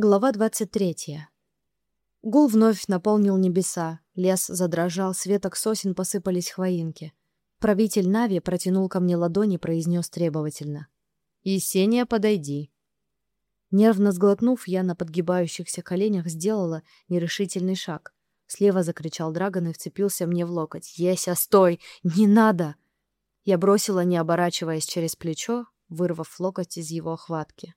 Глава 23. Гул вновь наполнил небеса. Лес задрожал, с веток сосен посыпались хвоинки. Правитель Нави протянул ко мне ладони и произнес требовательно. «Есения, подойди». Нервно сглотнув, я на подгибающихся коленях сделала нерешительный шаг. Слева закричал Драгон и вцепился мне в локоть. «Еся, стой! Не надо!» Я бросила, не оборачиваясь через плечо, вырвав локоть из его охватки.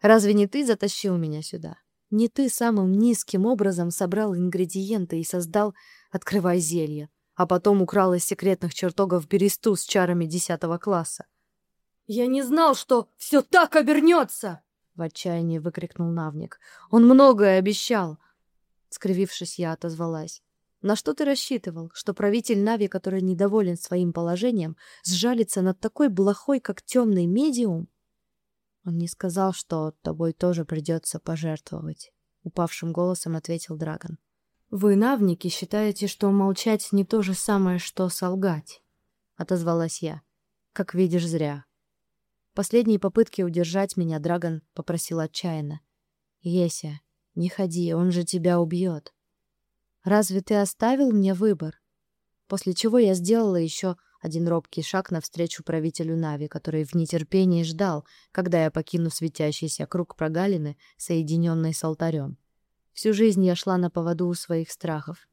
Разве не ты затащил меня сюда? Не ты самым низким образом собрал ингредиенты и создал «Открывай зелье», а потом украл из секретных чертогов бересту с чарами десятого класса? «Я не знал, что все так обернется!» — в отчаянии выкрикнул Навник. «Он многое обещал!» Скривившись, я отозвалась. «На что ты рассчитывал? Что правитель Нави, который недоволен своим положением, сжалится над такой блохой, как темный медиум?» Он не сказал, что тобой тоже придется пожертвовать, упавшим голосом ответил Драгон. Вы, навники, считаете, что молчать не то же самое, что солгать, отозвалась я. Как видишь, зря. Последние попытки удержать меня Драгон попросил отчаянно. Еся, не ходи, он же тебя убьет. Разве ты оставил мне выбор? После чего я сделала еще один робкий шаг навстречу правителю Нави, который в нетерпении ждал, когда я покину светящийся круг прогалины, соединенный с алтарем. Всю жизнь я шла на поводу у своих страхов.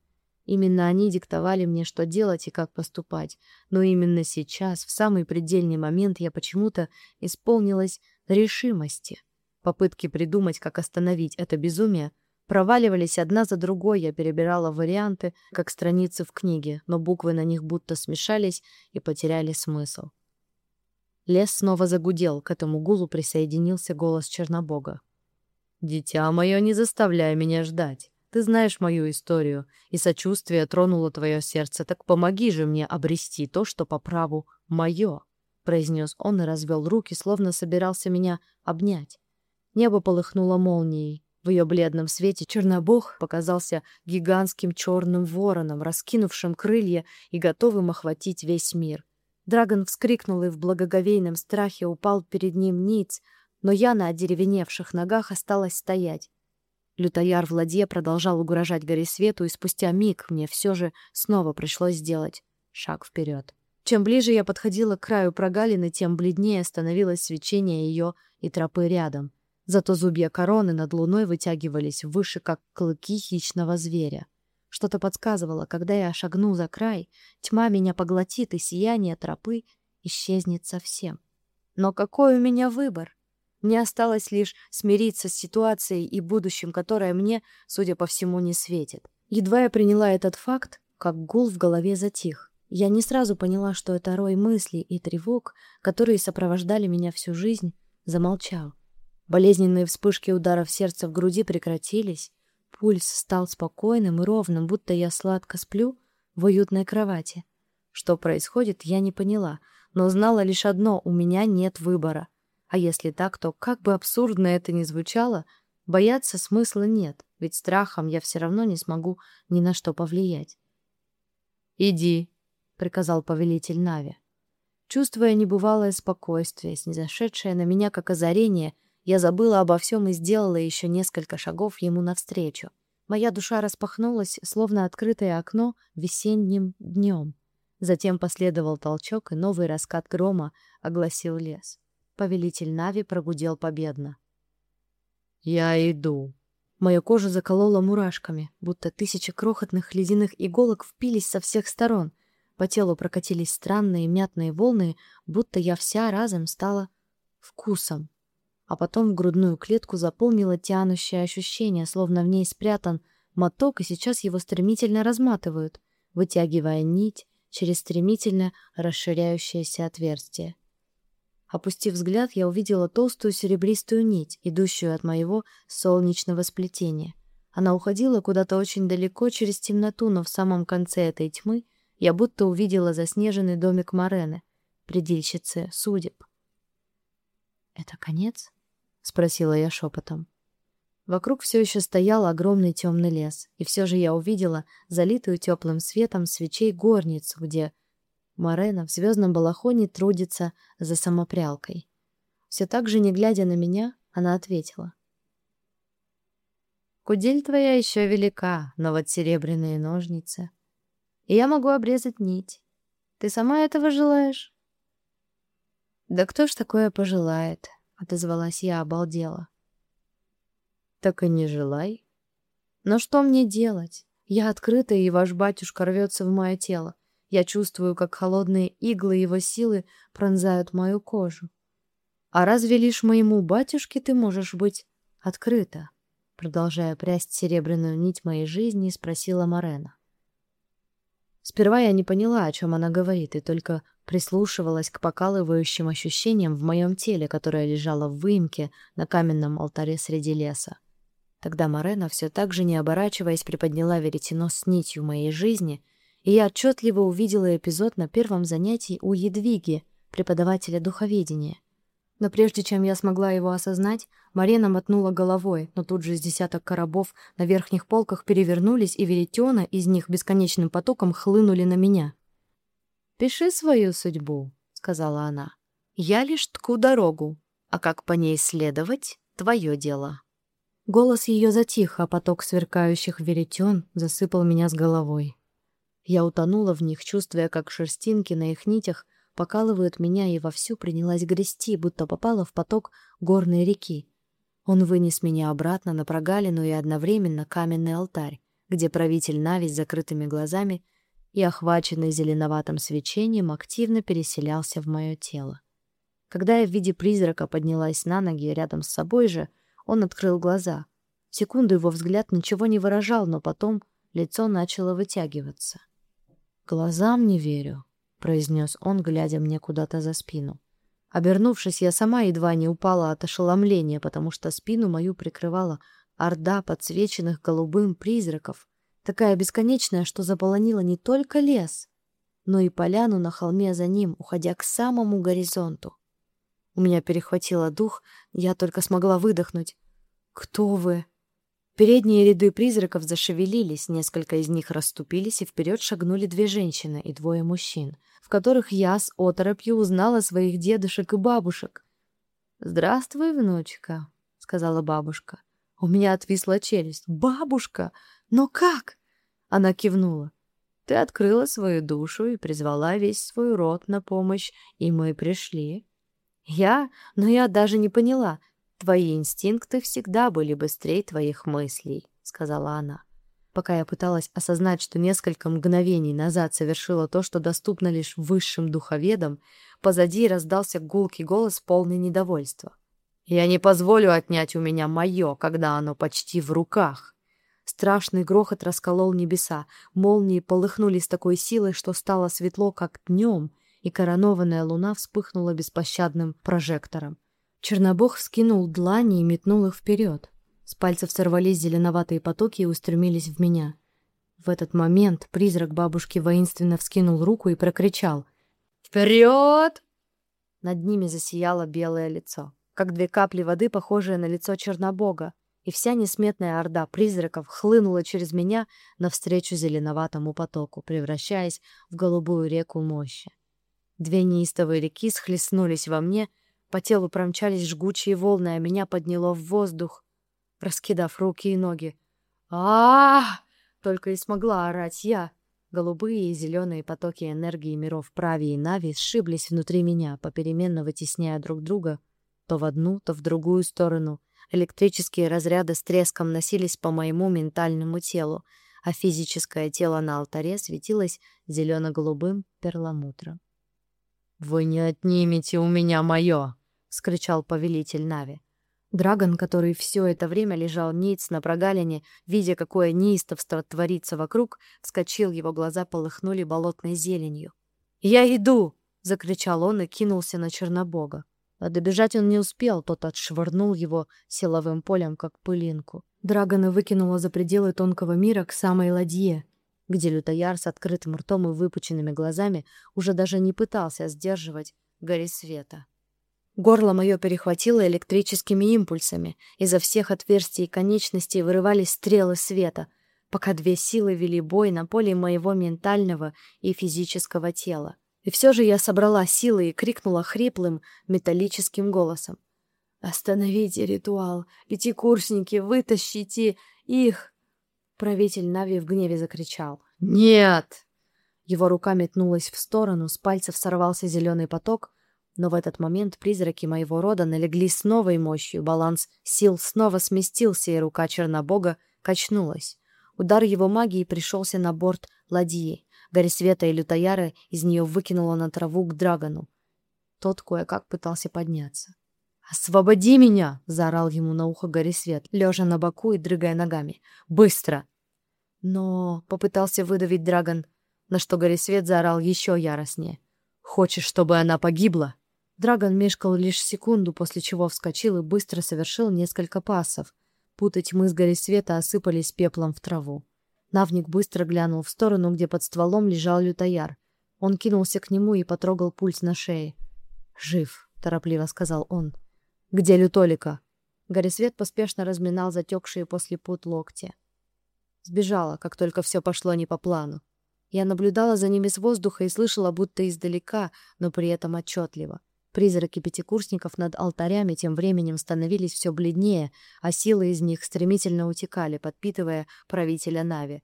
Именно они диктовали мне, что делать и как поступать. Но именно сейчас, в самый предельный момент, я почему-то исполнилась решимости. Попытки придумать, как остановить это безумие, проваливались одна за другой, я перебирала варианты, как страницы в книге, но буквы на них будто смешались и потеряли смысл. Лес снова загудел, к этому гулу присоединился голос Чернобога. «Дитя мое, не заставляй меня ждать. Ты знаешь мою историю, и сочувствие тронуло твое сердце, так помоги же мне обрести то, что по праву мое», — произнес он и развел руки, словно собирался меня обнять. Небо полыхнуло молнией. В ее бледном свете Чернобог показался гигантским черным вороном, раскинувшим крылья и готовым охватить весь мир. Драгон вскрикнул и в благоговейном страхе упал перед ним ниц, но я на одеревеневших ногах осталась стоять. Лютояр в продолжал угрожать горе свету, и спустя миг мне все же снова пришлось сделать шаг вперед. Чем ближе я подходила к краю прогалины, тем бледнее становилось свечение ее и тропы рядом. Зато зубья короны над луной вытягивались выше, как клыки хищного зверя. Что-то подсказывало, когда я шагну за край, тьма меня поглотит, и сияние тропы исчезнет совсем. Но какой у меня выбор? Мне осталось лишь смириться с ситуацией и будущим, которое мне, судя по всему, не светит. Едва я приняла этот факт, как гул в голове затих. Я не сразу поняла, что это рой мыслей и тревог, которые сопровождали меня всю жизнь, замолчал. Болезненные вспышки ударов сердца в груди прекратились, пульс стал спокойным и ровным, будто я сладко сплю в уютной кровати. Что происходит, я не поняла, но знала лишь одно — у меня нет выбора. А если так, то, как бы абсурдно это ни звучало, бояться смысла нет, ведь страхом я все равно не смогу ни на что повлиять. «Иди», — приказал повелитель Нави. Чувствуя небывалое спокойствие, снизошедшее на меня как озарение — я забыла обо всем и сделала еще несколько шагов ему навстречу. Моя душа распахнулась, словно открытое окно весенним днем. Затем последовал толчок, и новый раскат грома огласил лес. Повелитель Нави прогудел победно. «Я иду». Мою кожу закололо мурашками, будто тысячи крохотных ледяных иголок впились со всех сторон. По телу прокатились странные мятные волны, будто я вся разом стала вкусом а потом в грудную клетку заполнило тянущее ощущение, словно в ней спрятан моток, и сейчас его стремительно разматывают, вытягивая нить через стремительно расширяющееся отверстие. Опустив взгляд, я увидела толстую серебристую нить, идущую от моего солнечного сплетения. Она уходила куда-то очень далеко через темноту, но в самом конце этой тьмы я будто увидела заснеженный домик Морены, предельщицы судеб. «Это конец?» Спросила я шепотом. Вокруг все еще стоял огромный темный лес, и все же я увидела залитую теплым светом свечей горницу, где Марена в звездном балахоне трудится за самопрялкой. Все так же, не глядя на меня, она ответила. Кудель твоя еще велика, но вот серебряные ножницы. И я могу обрезать нить. Ты сама этого желаешь? Да кто ж такое пожелает? Отозвалась я, обалдела. Так и не желай. Но что мне делать? Я открыта, и ваш батюшка рвется в мое тело. Я чувствую, как холодные иглы его силы пронзают мою кожу. А разве лишь моему батюшке ты можешь быть открыта? Продолжая прясть серебряную нить моей жизни, спросила Марена. Сперва я не поняла, о чем она говорит, и только прислушивалась к покалывающим ощущениям в моем теле, которое лежало в выемке на каменном алтаре среди леса. Тогда Марена, все так же не оборачиваясь, приподняла веретено с нитью моей жизни, и я отчетливо увидела эпизод на первом занятии у Едвиги, преподавателя духоведения. Но прежде чем я смогла его осознать, Марена мотнула головой, но тут же с десяток коробов на верхних полках перевернулись, и веретена из них бесконечным потоком хлынули на меня. «Пиши свою судьбу», — сказала она. «Я лишь тку дорогу, а как по ней следовать — твое дело». Голос ее затих, а поток сверкающих веретен засыпал меня с головой. Я утонула в них, чувствуя, как шерстинки на их нитях покалывают меня и вовсю принялась грести, будто попала в поток горной реки. Он вынес меня обратно на прогалину и одновременно каменный алтарь, где правитель Нави с закрытыми глазами и охваченный зеленоватым свечением активно переселялся в мое тело. Когда я в виде призрака поднялась на ноги рядом с собой же, он открыл глаза. Секунду его взгляд ничего не выражал, но потом лицо начало вытягиваться. Глазам не верю произнес он, глядя мне куда-то за спину. Обернувшись, я сама едва не упала от ошеломления, потому что спину мою прикрывала орда подсвеченных голубым призраков, такая бесконечная, что заполонила не только лес, но и поляну на холме за ним, уходя к самому горизонту. У меня перехватило дух, я только смогла выдохнуть. «Кто вы?» Передние ряды призраков зашевелились, несколько из них расступились, и вперед шагнули две женщины и двое мужчин — в которых я с оторопью узнала своих дедушек и бабушек. «Здравствуй, внучка», — сказала бабушка. У меня отвисла челюсть. «Бабушка? Но как?» Она кивнула. «Ты открыла свою душу и призвала весь свой род на помощь, и мы пришли». «Я? Но я даже не поняла. Твои инстинкты всегда были быстрее твоих мыслей», — сказала она. Пока я пыталась осознать, что несколько мгновений назад совершила то, что доступно лишь высшим духоведам, позади раздался гулкий голос, полный недовольства. «Я не позволю отнять у меня мое, когда оно почти в руках!» Страшный грохот расколол небеса, молнии полыхнули с такой силой, что стало светло, как днем, и коронованная луна вспыхнула беспощадным прожектором. Чернобог вскинул длани и метнул их вперед. С пальцев сорвались зеленоватые потоки и устремились в меня. В этот момент призрак бабушки воинственно вскинул руку и прокричал «Вперед!». Над ними засияло белое лицо, как две капли воды, похожие на лицо Чернобога, и вся несметная орда призраков хлынула через меня навстречу зеленоватому потоку, превращаясь в голубую реку мощи. Две неистовые реки схлестнулись во мне, по телу промчались жгучие волны, а меня подняло в воздух, раскидав руки и ноги. а, Только и смогла орать я. Голубые и зеленые потоки энергии миров Прави и Нави сшиблись внутри меня, попеременно вытесняя друг друга то в одну, то в другую сторону. Электрические разряды с треском носились по моему ментальному телу, а физическое тело на алтаре светилось зелено-голубым перламутром. «Вы не отнимете у меня мое!» — скричал повелитель Нави. Драгон, который все это время лежал ниц на прогалине, видя, какое неистовство творится вокруг, вскочил, его глаза полыхнули болотной зеленью. «Я иду!» — закричал он и кинулся на Чернобога. А добежать он не успел, тот отшвырнул его силовым полем, как пылинку. Драгона выкинуло за пределы тонкого мира к самой ладье, где лютояр с открытым ртом и выпученными глазами уже даже не пытался сдерживать гори света. Горло мое перехватило электрическими импульсами. Изо всех отверстий и конечностей вырывались стрелы света, пока две силы вели бой на поле моего ментального и физического тела. И все же я собрала силы и крикнула хриплым, металлическим голосом. «Остановите ритуал! Пятикурсники, вытащите их!» Правитель Нави в гневе закричал. «Нет!» Его рука метнулась в сторону, с пальцев сорвался зеленый поток, но в этот момент призраки моего рода налегли с новой мощью, баланс сил снова сместился, и рука Чернобога качнулась. Удар его магии пришелся на борт ладьи. Горисвета и Лютояра из нее выкинуло на траву к Драгону. Тот кое-как пытался подняться. «Освободи меня!» — заорал ему на ухо Горисвет, лежа на боку и дрыгая ногами. «Быстро!» Но попытался выдавить Драгон, на что Горисвет заорал еще яростнее. «Хочешь, чтобы она погибла?» Драгон мешкал лишь секунду, после чего вскочил и быстро совершил несколько пасов. Путы тьмы с Горисвета осыпались пеплом в траву. Навник быстро глянул в сторону, где под стволом лежал лютояр. Он кинулся к нему и потрогал пульс на шее. «Жив», — торопливо сказал он. «Где лютолика?» Горисвет поспешно разминал затекшие после пут локти. Сбежала, как только все пошло не по плану. Я наблюдала за ними с воздуха и слышала, будто издалека, но при этом отчетливо. Призраки пятикурсников над алтарями тем временем становились все бледнее, а силы из них стремительно утекали, подпитывая правителя Нави.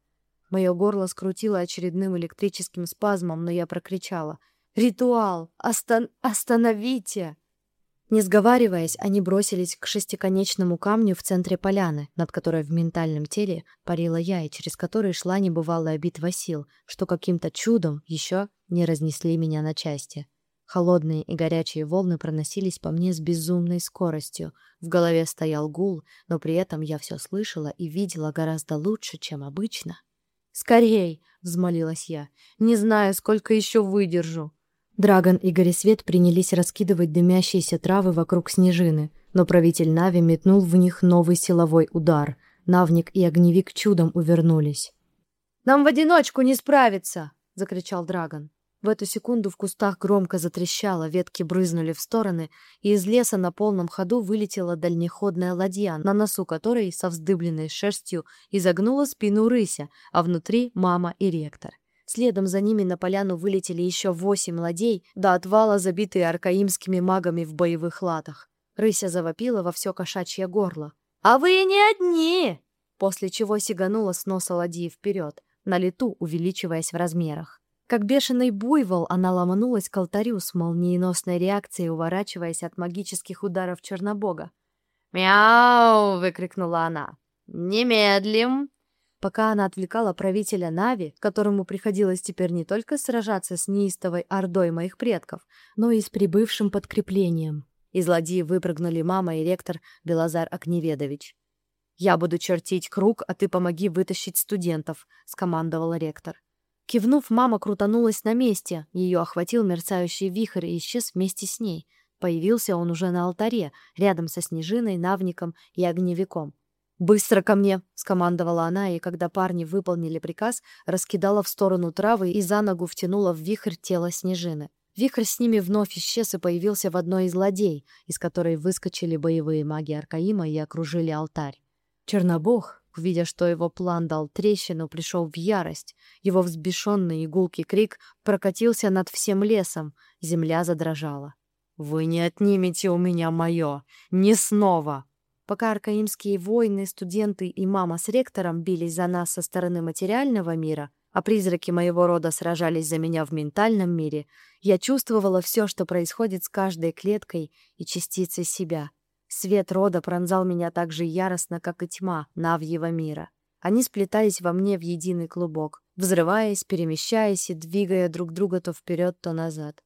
Мое горло скрутило очередным электрическим спазмом, но я прокричала. «Ритуал! Остан... Остановите!» Не сговариваясь, они бросились к шестиконечному камню в центре поляны, над которой в ментальном теле парила я и через который шла небывалая битва сил, что каким-то чудом еще не разнесли меня на части. Холодные и горячие волны проносились по мне с безумной скоростью. В голове стоял гул, но при этом я все слышала и видела гораздо лучше, чем обычно. «Скорей!» — взмолилась я. «Не знаю, сколько еще выдержу». Драгон и Горисвет принялись раскидывать дымящиеся травы вокруг снежины, но правитель Нави метнул в них новый силовой удар. Навник и огневик чудом увернулись. «Нам в одиночку не справиться!» — закричал Драгон. В эту секунду в кустах громко затрещало, ветки брызнули в стороны, и из леса на полном ходу вылетела дальнеходная ладья, на носу которой, со вздыбленной шерстью, изогнула спину рыся, а внутри мама и ректор. Следом за ними на поляну вылетели еще восемь ладей, до отвала забитые аркаимскими магами в боевых латах. Рыся завопила во все кошачье горло. «А вы не одни!» После чего сиганула с носа ладьи вперед, на лету увеличиваясь в размерах. Как бешеный буйвол, она ломанулась к алтарю с молниеносной реакцией, уворачиваясь от магических ударов Чернобога. «Мяу!» — выкрикнула она. «Немедлим!» Пока она отвлекала правителя Нави, которому приходилось теперь не только сражаться с неистовой ордой моих предков, но и с прибывшим подкреплением. Из ладьи выпрыгнули мама и ректор Белозар Акневедович. «Я буду чертить круг, а ты помоги вытащить студентов», — скомандовал ректор. Кивнув, мама крутанулась на месте. Ее охватил мерцающий вихрь и исчез вместе с ней. Появился он уже на алтаре, рядом со Снежиной, Навником и Огневиком. «Быстро ко мне!» — скомандовала она, и когда парни выполнили приказ, раскидала в сторону травы и за ногу втянула в вихрь тело Снежины. Вихрь с ними вновь исчез и появился в одной из ладей, из которой выскочили боевые маги Аркаима и окружили алтарь. Чернобог, Увидя, что его план дал трещину, пришел в ярость. Его взбешенный игулкий крик прокатился над всем лесом. Земля задрожала. «Вы не отнимете у меня мое! Не снова!» Пока аркаимские воины, студенты и мама с ректором бились за нас со стороны материального мира, а призраки моего рода сражались за меня в ментальном мире, я чувствовала все, что происходит с каждой клеткой и частицей себя — Свет рода пронзал меня так же яростно, как и тьма Навьего мира. Они сплетались во мне в единый клубок, взрываясь, перемещаясь и двигая друг друга то вперед, то назад.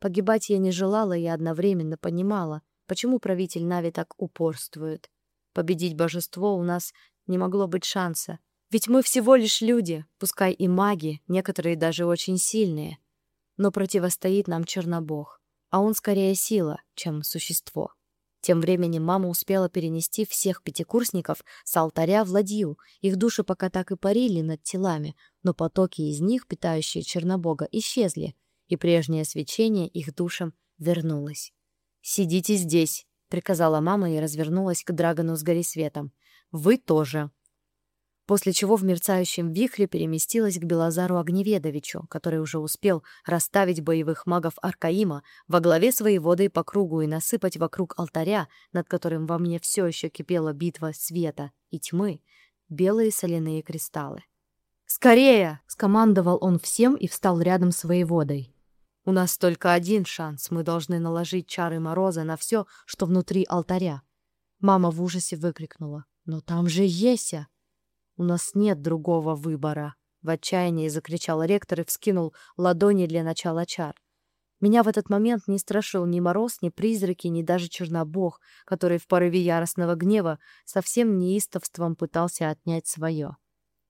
Погибать я не желала и одновременно понимала, почему правитель Нави так упорствует. Победить божество у нас не могло быть шанса. Ведь мы всего лишь люди, пускай и маги, некоторые даже очень сильные. Но противостоит нам Чернобог, а он скорее сила, чем существо. Тем временем мама успела перенести всех пятикурсников с алтаря в ладью. Их души пока так и парили над телами, но потоки из них, питающие Чернобога, исчезли, и прежнее свечение их душам вернулось. «Сидите здесь», — приказала мама и развернулась к Драгону с горисветом. «Вы тоже» после чего в мерцающем вихре переместилась к Белозару Огневедовичу, который уже успел расставить боевых магов Аркаима во главе своей воды по кругу и насыпать вокруг алтаря, над которым во мне все еще кипела битва света и тьмы, белые соляные кристаллы. «Скорее!» — скомандовал он всем и встал рядом с воеводой. «У нас только один шанс. Мы должны наложить чары Мороза на все, что внутри алтаря». Мама в ужасе выкрикнула. «Но там же Еся!» «У нас нет другого выбора!» В отчаянии закричал ректор и вскинул ладони для начала чар. Меня в этот момент не страшил ни мороз, ни призраки, ни даже чернобог, который в порыве яростного гнева совсем неистовством пытался отнять свое.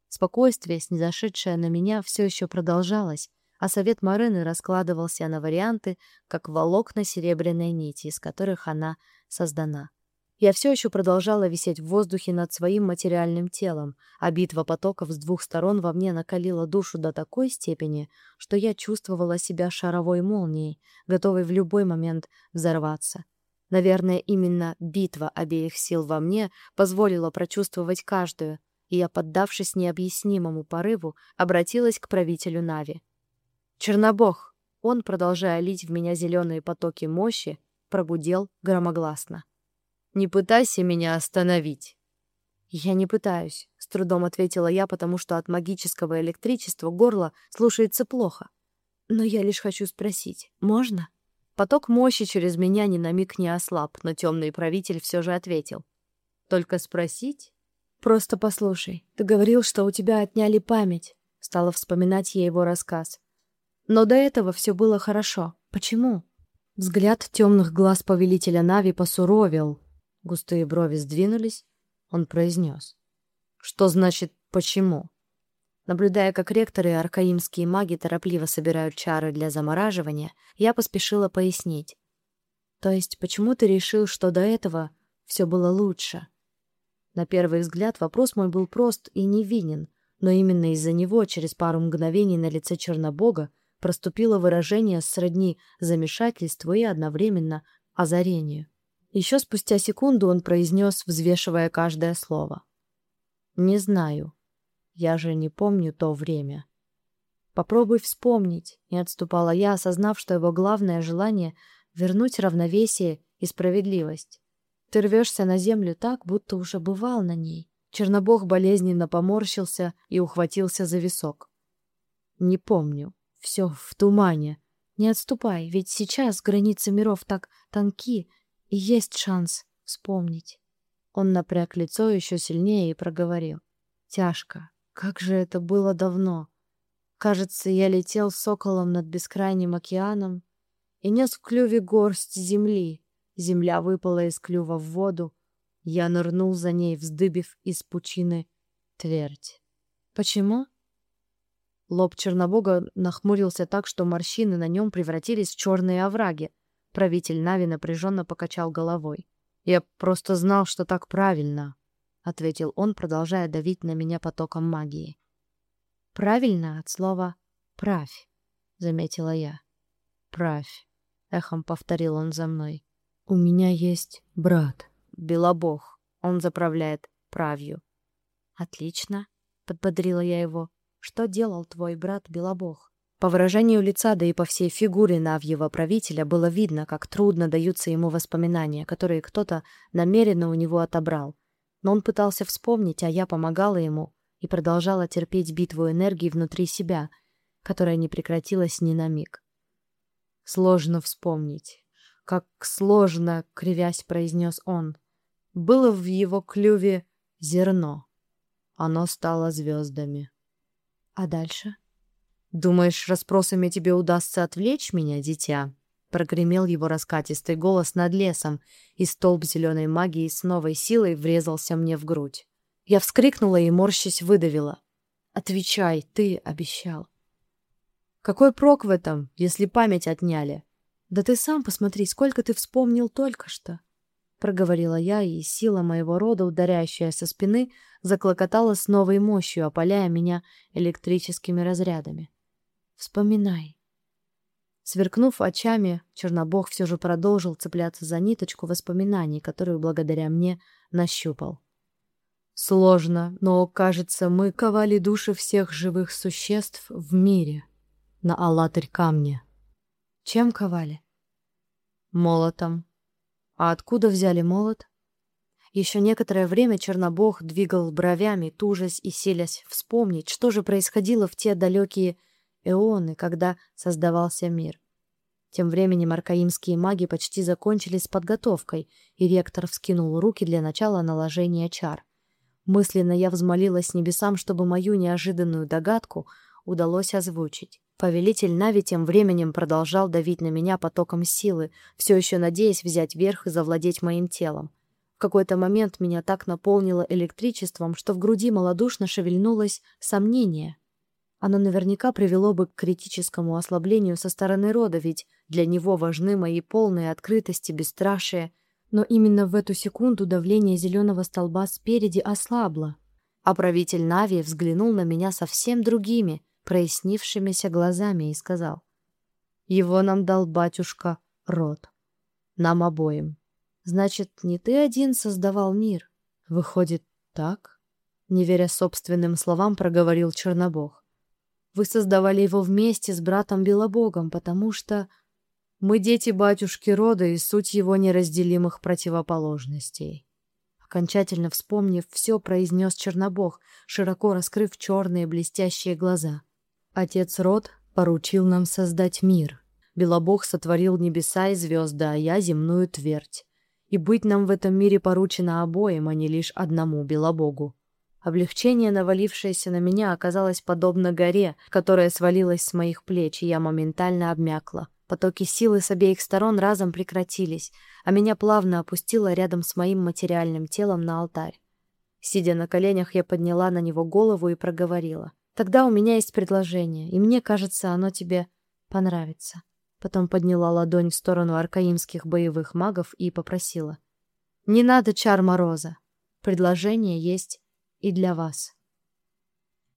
Спокойствие, снизошедшее на меня, все еще продолжалось, а совет Марины раскладывался на варианты, как волокна серебряной нити, из которых она создана. Я все еще продолжала висеть в воздухе над своим материальным телом, а битва потоков с двух сторон во мне накалила душу до такой степени, что я чувствовала себя шаровой молнией, готовой в любой момент взорваться. Наверное, именно битва обеих сил во мне позволила прочувствовать каждую, и я, поддавшись необъяснимому порыву, обратилась к правителю Нави. «Чернобог!» Он, продолжая лить в меня зеленые потоки мощи, пробудел громогласно. Не пытайся меня остановить. Я не пытаюсь, с трудом ответила я, потому что от магического электричества горло слушается плохо. Но я лишь хочу спросить, можно? Поток мощи через меня ни на миг не ослаб, но темный правитель все же ответил. Только спросить? Просто послушай. Ты говорил, что у тебя отняли память. Стала вспоминать я его рассказ. Но до этого все было хорошо. Почему? Взгляд темных глаз повелителя Нави посуровил, Густые брови сдвинулись, он произнес. «Что значит «почему»?» Наблюдая, как ректоры и аркаимские маги торопливо собирают чары для замораживания, я поспешила пояснить. «То есть почему ты решил, что до этого все было лучше?» На первый взгляд вопрос мой был прост и невинен, но именно из-за него через пару мгновений на лице Чернобога проступило выражение сродни замешательству и одновременно озарению. Еще спустя секунду он произнес, взвешивая каждое слово. «Не знаю. Я же не помню то время». «Попробуй вспомнить», — не отступала я, осознав, что его главное желание — вернуть равновесие и справедливость. Ты рвешься на землю так, будто уже бывал на ней. Чернобог болезненно поморщился и ухватился за висок. «Не помню. Все в тумане. Не отступай, ведь сейчас границы миров так тонки, и есть шанс вспомнить. Он напряг лицо еще сильнее и проговорил. Тяжко. Как же это было давно. Кажется, я летел соколом над бескрайним океаном и нес в клюве горсть земли. Земля выпала из клюва в воду. Я нырнул за ней, вздыбив из пучины твердь. Почему? Лоб Чернобога нахмурился так, что морщины на нем превратились в черные овраги. Правитель Нави напряженно покачал головой. «Я просто знал, что так правильно», — ответил он, продолжая давить на меня потоком магии. «Правильно от слова «правь», — заметила я. «Правь», — эхом повторил он за мной. «У меня есть брат, Белобог. Он заправляет правью». «Отлично», — подбодрила я его. «Что делал твой брат Белобог?» По выражению лица, да и по всей фигуре Навьего правителя было видно, как трудно даются ему воспоминания, которые кто-то намеренно у него отобрал. Но он пытался вспомнить, а я помогала ему и продолжала терпеть битву энергии внутри себя, которая не прекратилась ни на миг. «Сложно вспомнить. Как сложно!» — кривясь произнес он. «Было в его клюве зерно. Оно стало звездами». «А дальше?» «Думаешь, расспросами тебе удастся отвлечь меня, дитя?» Прогремел его раскатистый голос над лесом, и столб зеленой магии с новой силой врезался мне в грудь. Я вскрикнула и, морщись, выдавила. «Отвечай, ты обещал». «Какой прок в этом, если память отняли?» «Да ты сам посмотри, сколько ты вспомнил только что!» Проговорила я, и сила моего рода, ударяющая со спины, заклокотала с новой мощью, опаляя меня электрическими разрядами. Вспоминай. Сверкнув очами, Чернобог все же продолжил цепляться за ниточку воспоминаний, которую благодаря мне нащупал. Сложно, но, кажется, мы ковали души всех живых существ в мире на аллатырь камня. Чем ковали? Молотом. А откуда взяли молот? Еще некоторое время Чернобог двигал бровями, тужась и селясь вспомнить, что же происходило в те далекие эоны, когда создавался мир. Тем временем аркаимские маги почти закончили с подготовкой, и ректор вскинул руки для начала наложения чар. Мысленно я взмолилась небесам, чтобы мою неожиданную догадку удалось озвучить. Повелитель Нави тем временем продолжал давить на меня потоком силы, все еще надеясь взять верх и завладеть моим телом. В какой-то момент меня так наполнило электричеством, что в груди малодушно шевельнулось сомнение. Оно наверняка привело бы к критическому ослаблению со стороны рода, ведь для него важны мои полные открытости, бесстрашие. Но именно в эту секунду давление зеленого столба спереди ослабло, а правитель Нави взглянул на меня совсем другими, прояснившимися глазами и сказал. «Его нам дал батюшка Род. Нам обоим. Значит, не ты один создавал мир. Выходит, так?» Не веря собственным словам, проговорил Чернобог. «Вы создавали его вместе с братом Белобогом, потому что...» Мы дети батюшки рода и суть его неразделимых противоположностей. Окончательно вспомнив все, произнес Чернобог, широко раскрыв черные блестящие глаза. Отец Род поручил нам создать мир. Белобог сотворил небеса и звезды, а я земную твердь. И быть нам в этом мире поручено обоим, а не лишь одному Белобогу. Облегчение, навалившееся на меня, оказалось подобно горе, которая свалилась с моих плеч, и я моментально обмякла. Потоки силы с обеих сторон разом прекратились, а меня плавно опустило рядом с моим материальным телом на алтарь. Сидя на коленях, я подняла на него голову и проговорила. Тогда у меня есть предложение, и мне кажется, оно тебе понравится. Потом подняла ладонь в сторону аркаимских боевых магов и попросила. «Не надо чар Мороза. Предложение есть и для вас».